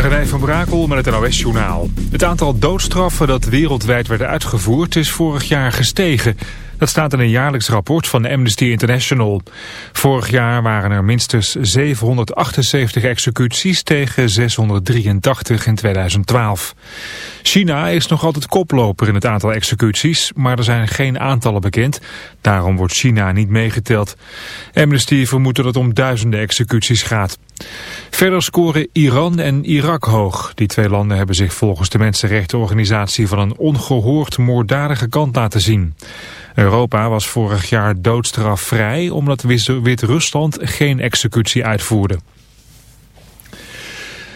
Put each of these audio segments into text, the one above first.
René van Brakel met het NOS-journaal. Het aantal doodstraffen dat wereldwijd werd uitgevoerd is vorig jaar gestegen. Dat staat in een jaarlijks rapport van Amnesty International. Vorig jaar waren er minstens 778 executies tegen 683 in 2012. China is nog altijd koploper in het aantal executies, maar er zijn geen aantallen bekend. Daarom wordt China niet meegeteld. Amnesty vermoedt dat het om duizenden executies gaat. Verder scoren Iran en Irak hoog. Die twee landen hebben zich volgens de Mensenrechtenorganisatie van een ongehoord moorddadige kant laten zien. Europa was vorig jaar doodstrafvrij omdat Wit-Rusland geen executie uitvoerde.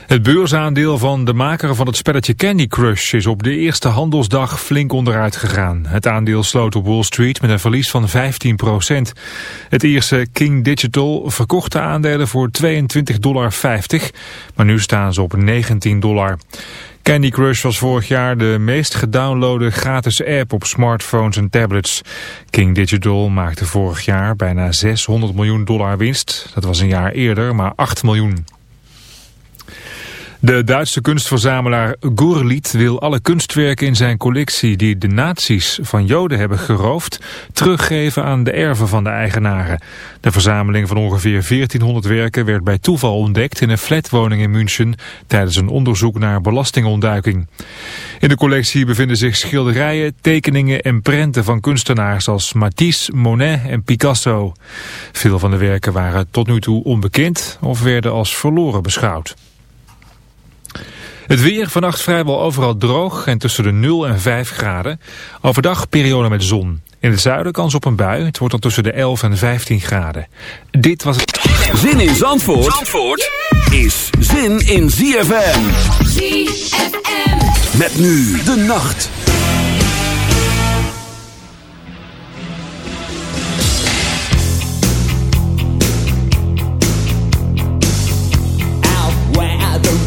Het beursaandeel van de maker van het spelletje Candy Crush is op de eerste handelsdag flink onderuit gegaan. Het aandeel sloot op Wall Street met een verlies van 15% Het eerste King Digital verkocht de aandelen voor 22,50 dollar, maar nu staan ze op 19 dollar. Candy Crush was vorig jaar de meest gedownloade gratis app op smartphones en tablets. King Digital maakte vorig jaar bijna 600 miljoen dollar winst. Dat was een jaar eerder maar 8 miljoen. De Duitse kunstverzamelaar Gurliet wil alle kunstwerken in zijn collectie die de nazi's van Joden hebben geroofd teruggeven aan de erven van de eigenaren. De verzameling van ongeveer 1400 werken werd bij toeval ontdekt in een flatwoning in München tijdens een onderzoek naar belastingontduiking. In de collectie bevinden zich schilderijen, tekeningen en prenten van kunstenaars als Matisse, Monet en Picasso. Veel van de werken waren tot nu toe onbekend of werden als verloren beschouwd. Het weer vannacht vrijwel overal droog en tussen de 0 en 5 graden. Overdag periode met zon. In het zuiden kans op een bui. Het wordt dan tussen de 11 en 15 graden. Dit was het... Zin in Zandvoort, Zandvoort is zin in ZFM. ZFM. Met nu de nacht.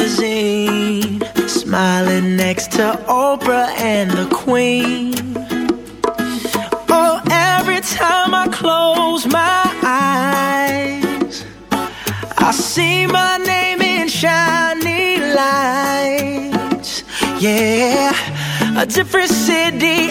Magazine. Smiling next to Oprah and the Queen. Oh, every time I close my eyes. I see my name in shiny lights. Yeah, a different city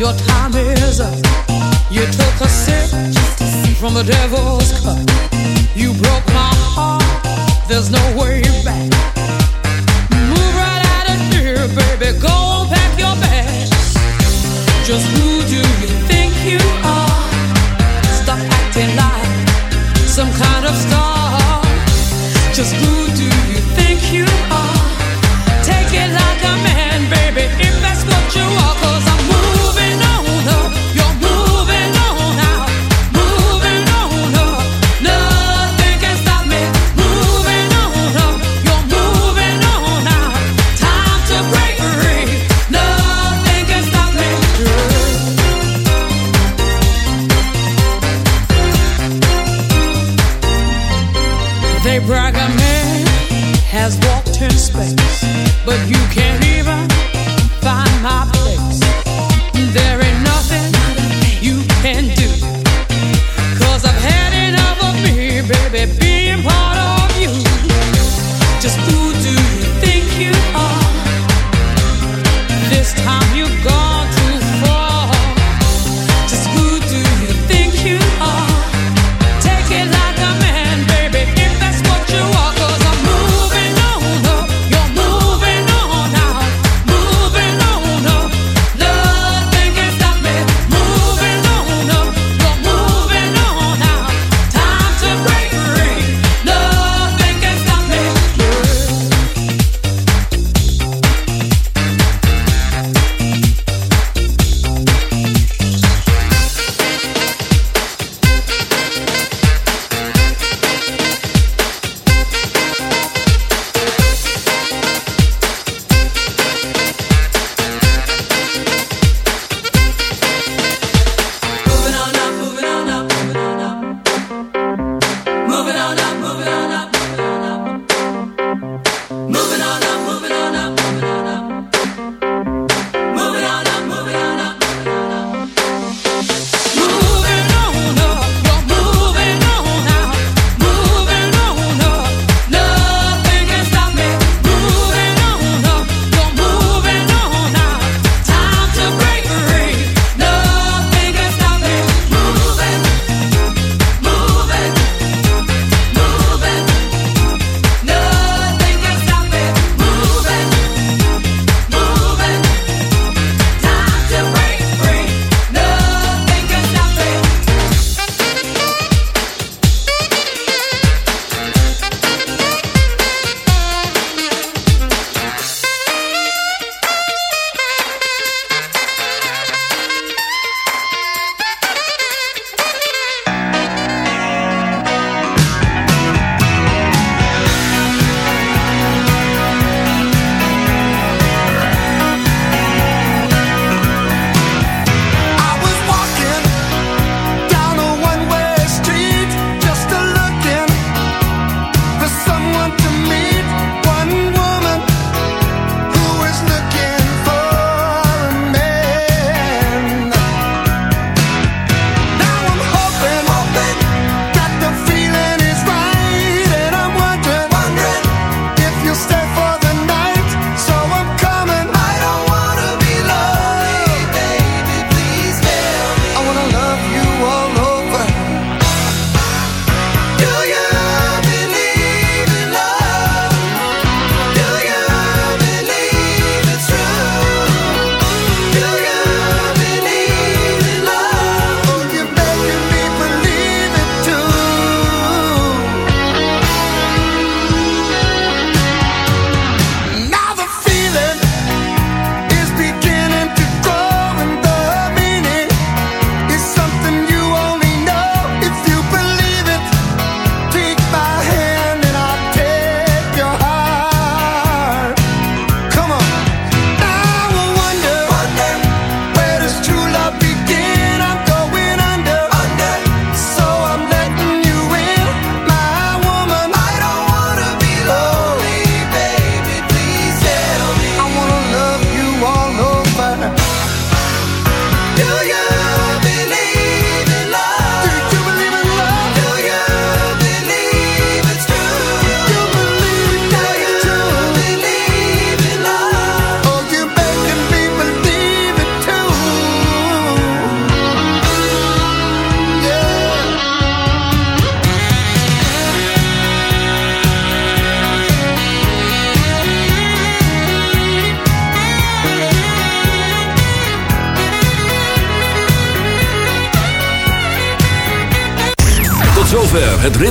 Your time is up. You took a sip from the devil's cup. You broke my heart. There's no way back. Move right out of here, baby. Go pack your bags. Just who do you?